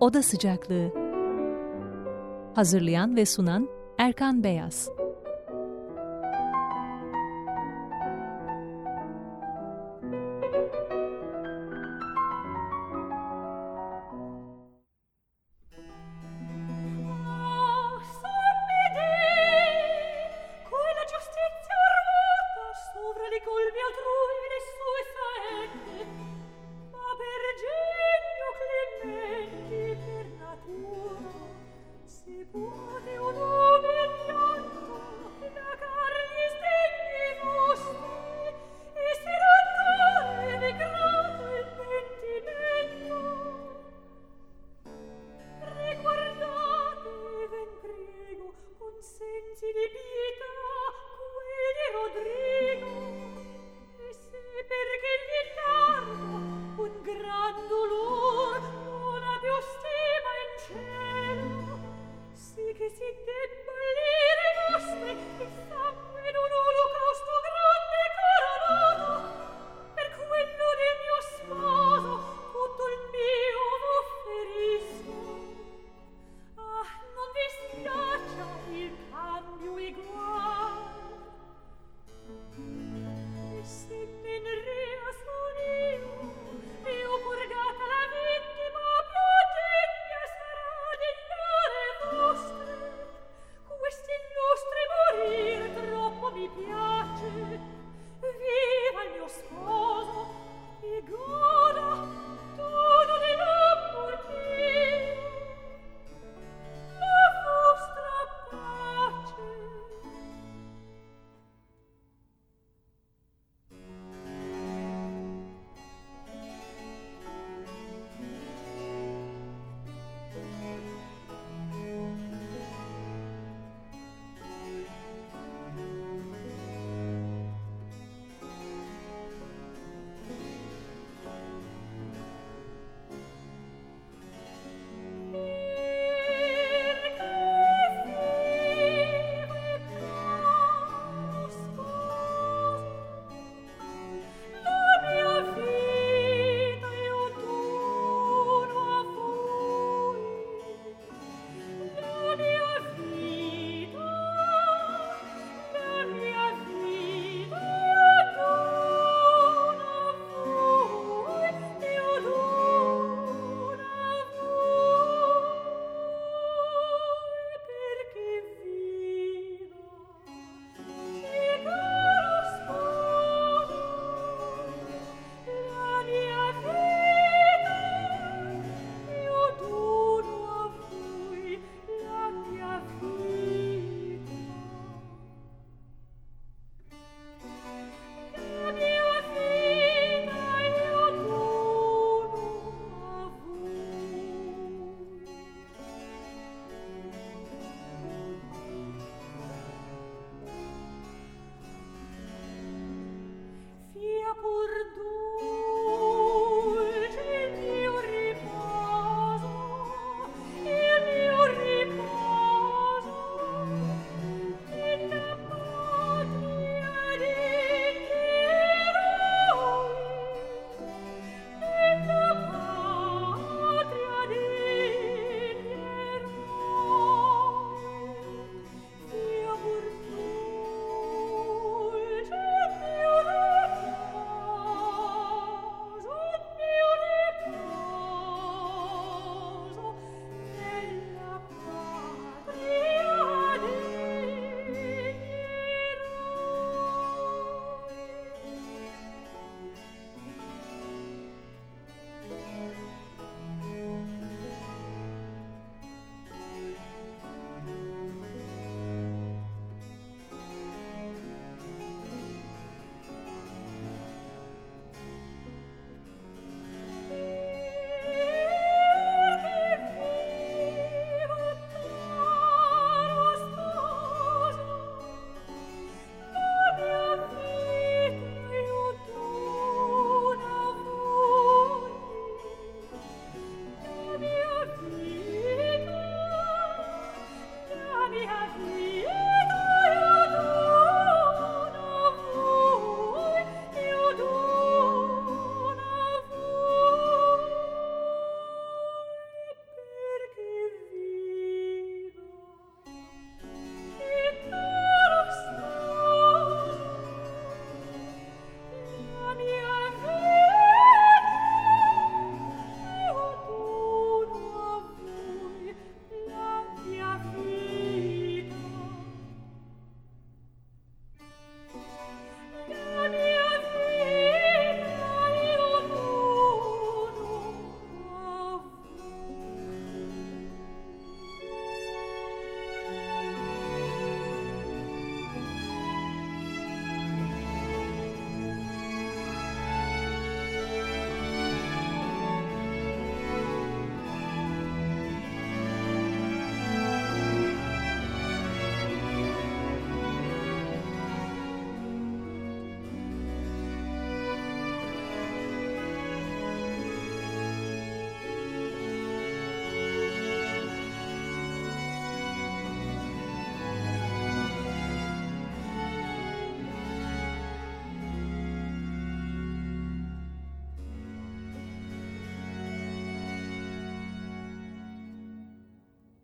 Oda Sıcaklığı. Hazırlayan ve sunan Erkan Beyaz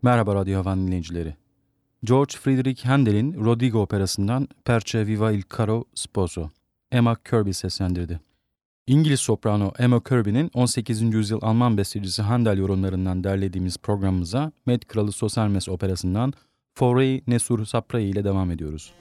Merhaba Radyo Havan dinleyicileri. George Friedrich Handel'in Rodrigo operasından Perche Viva il Caro Sposo, Emma Kirby seslendirdi. İngiliz soprano Emma Kirby'nin 18. yüzyıl Alman bestecisi Handel yorumlarından derlediğimiz programımıza Met Kralı Sosermes operasından Forey Nesur Saprai ile devam ediyoruz.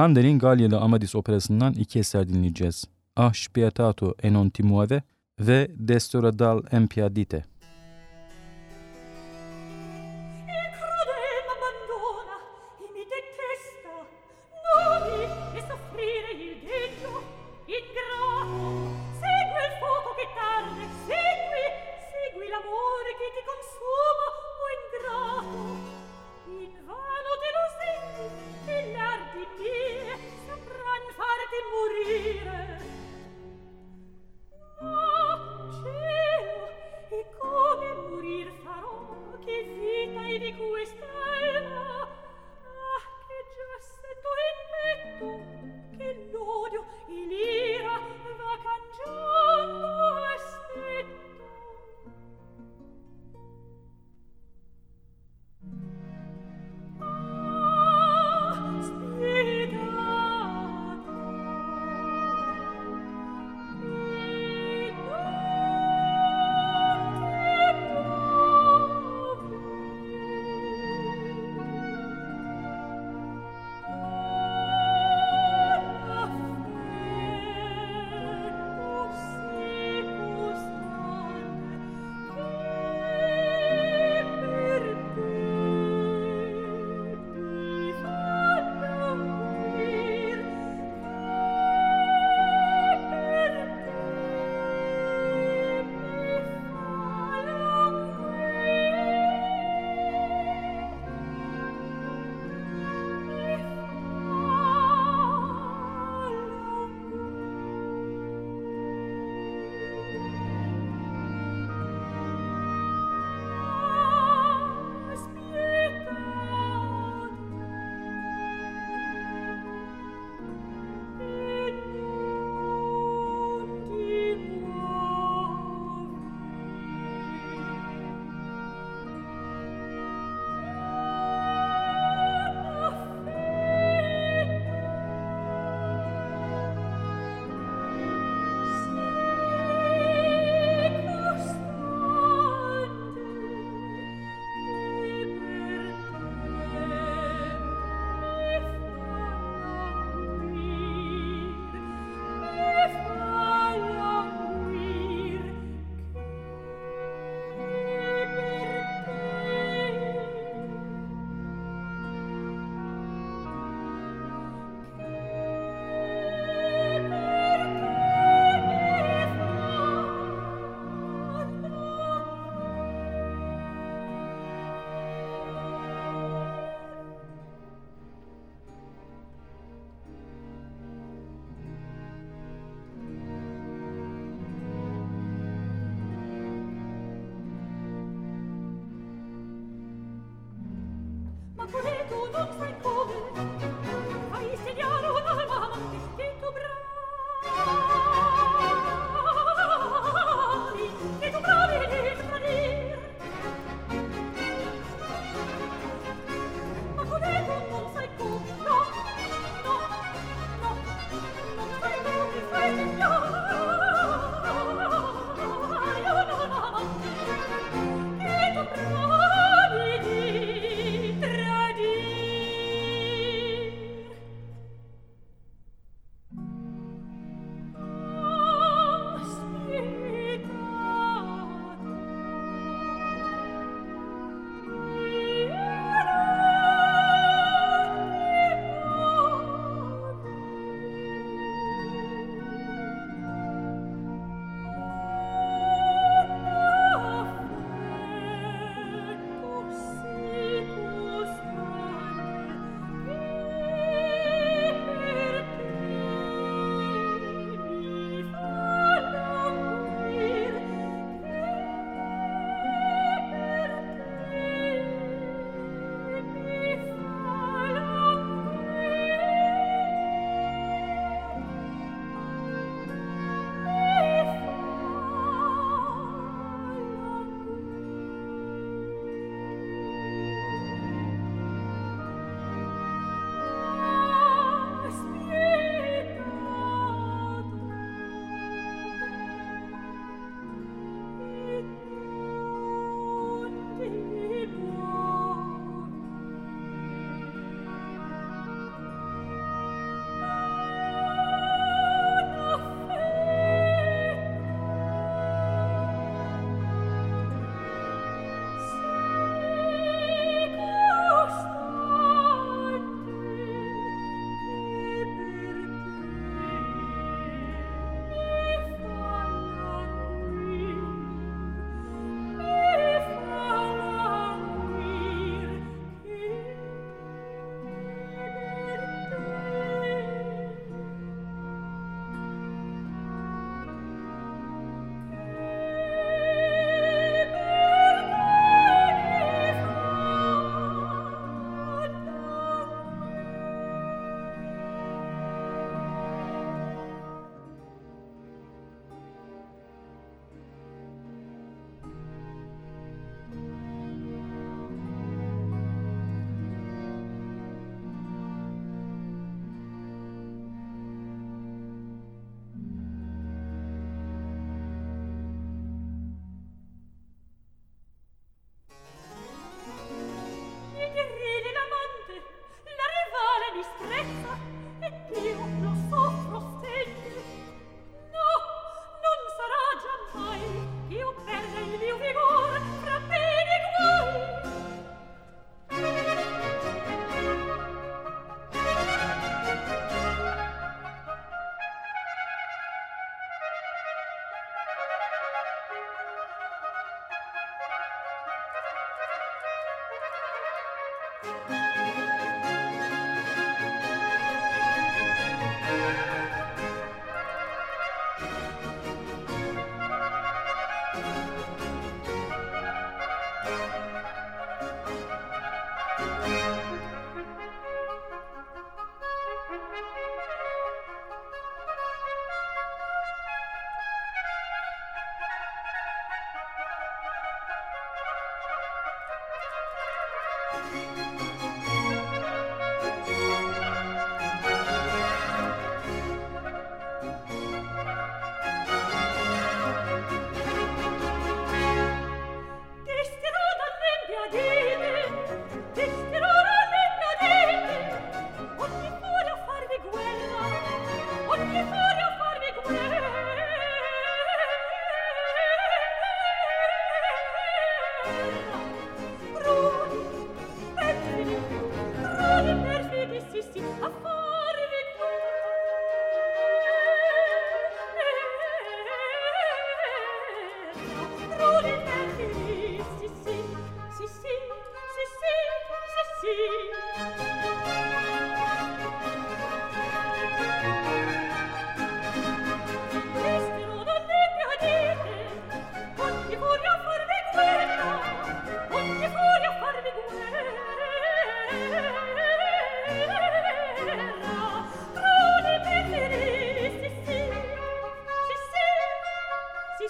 Handel'in Galyalı Amadis operasından iki eser dinleyeceğiz. Ah spietato e non ti ve Destora dal empiadite. di cui sta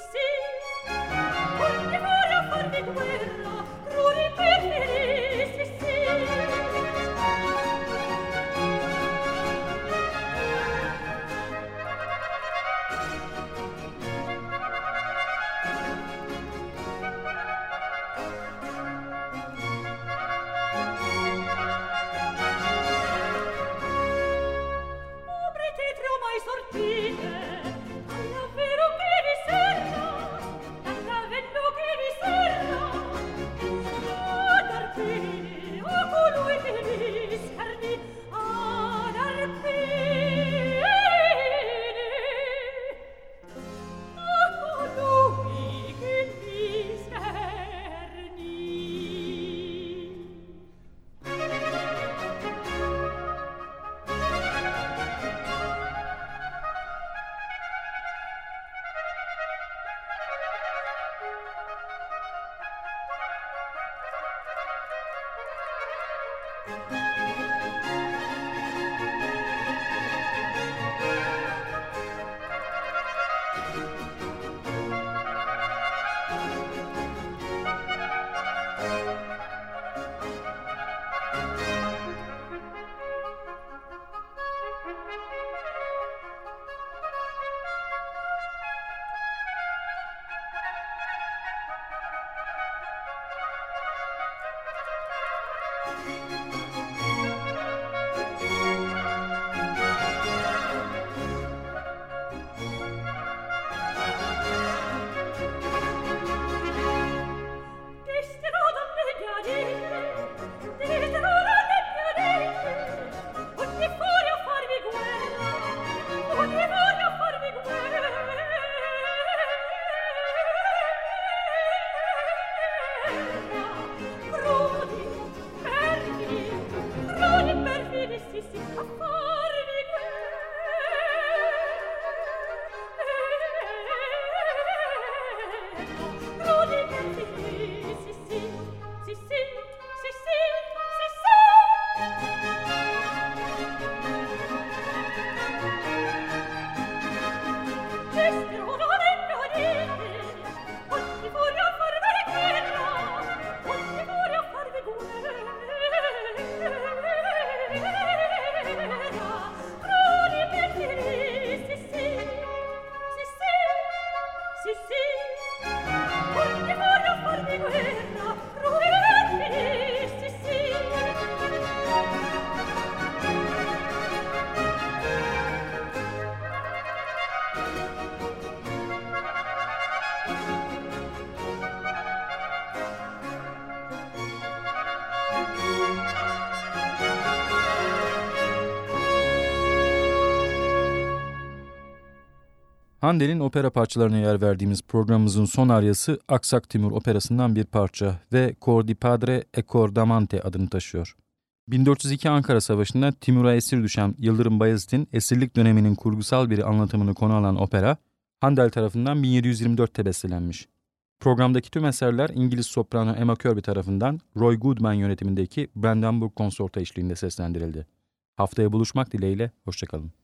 si, ogni cuore a far di guerra, Handel'in opera parçalarına yer verdiğimiz programımızın son aryası Aksak Timur operasından bir parça ve Cor di Padre e Cor d'Amante adını taşıyor. 1402 Ankara Savaşı'nda Timur'a esir düşen Yıldırım Bayezid'in esirlik döneminin kurgusal bir anlatımını konu alan opera, Handel tarafından 1724'te bestelenmiş. Programdaki tüm eserler İngiliz soprano Emma Kirby tarafından Roy Goodman yönetimindeki Brandenburg Konsorta eşliğinde seslendirildi. Haftaya buluşmak dileğiyle, hoşçakalın.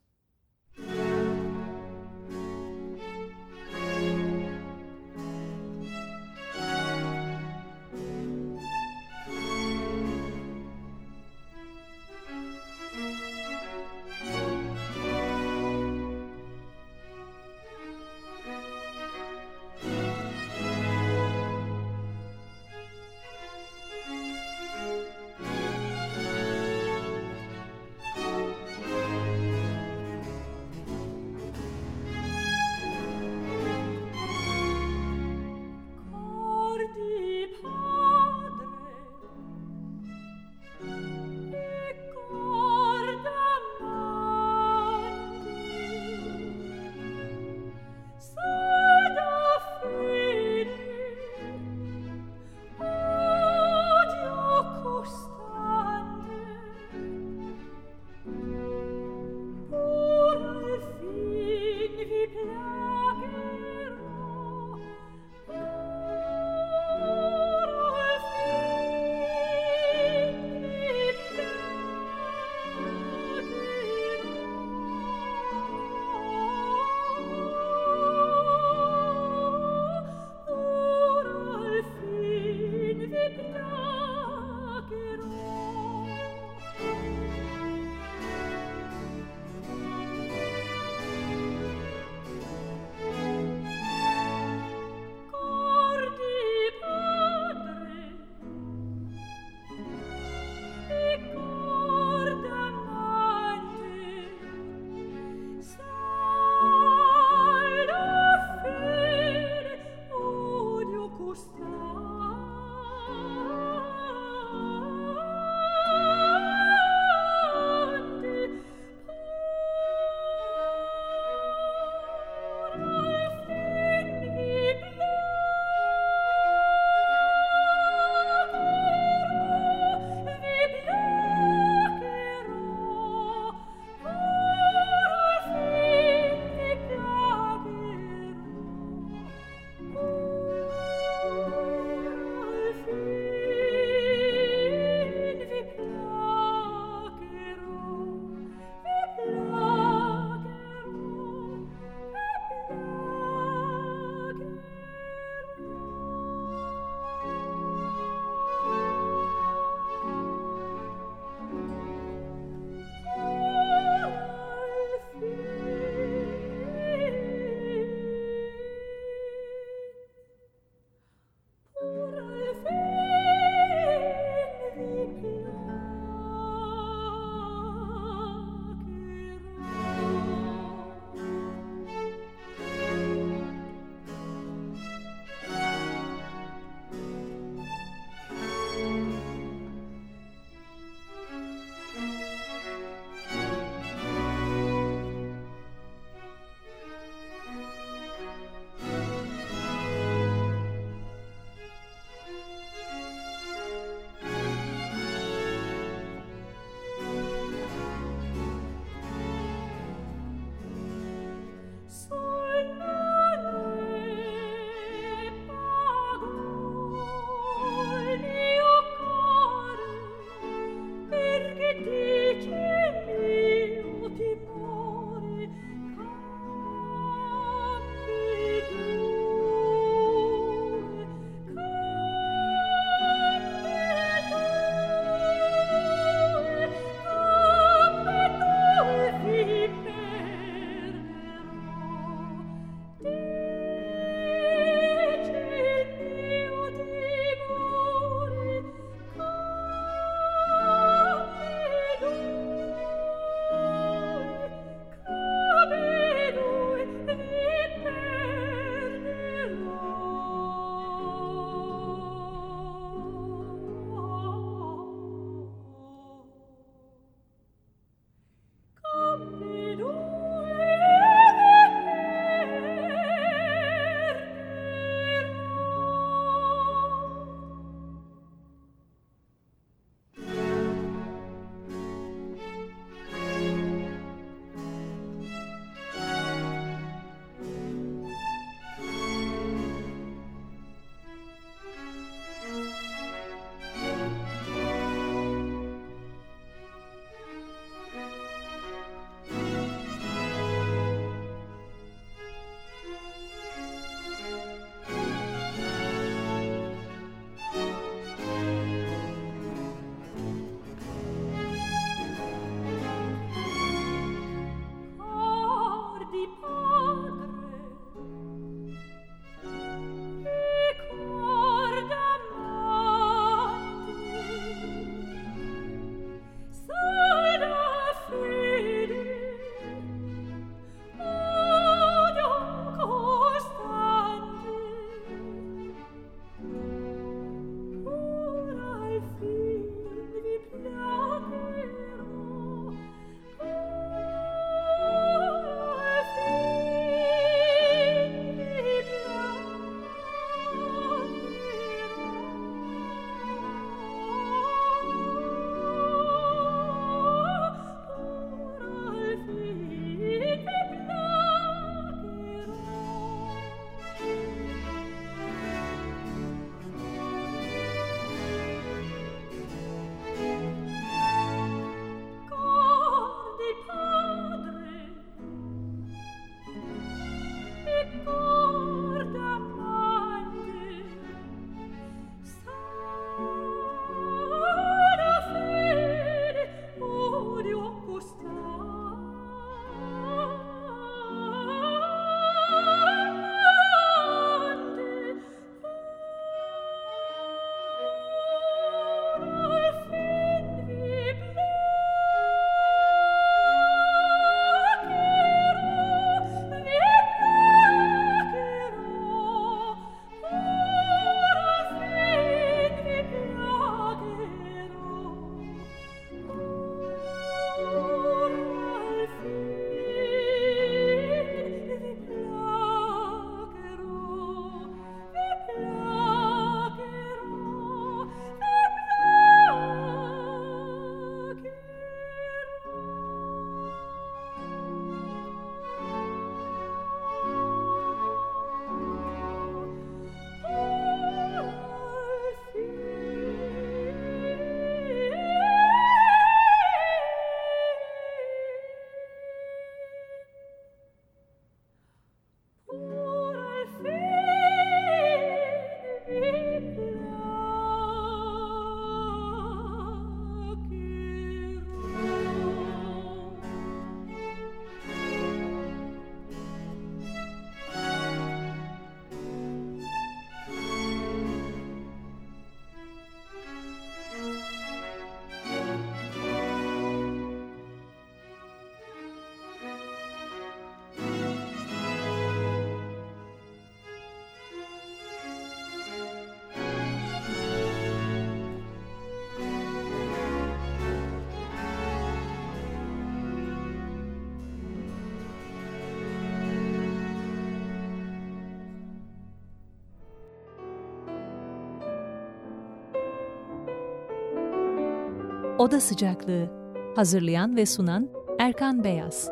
Oda Sıcaklığı. Hazırlayan ve sunan Erkan Beyaz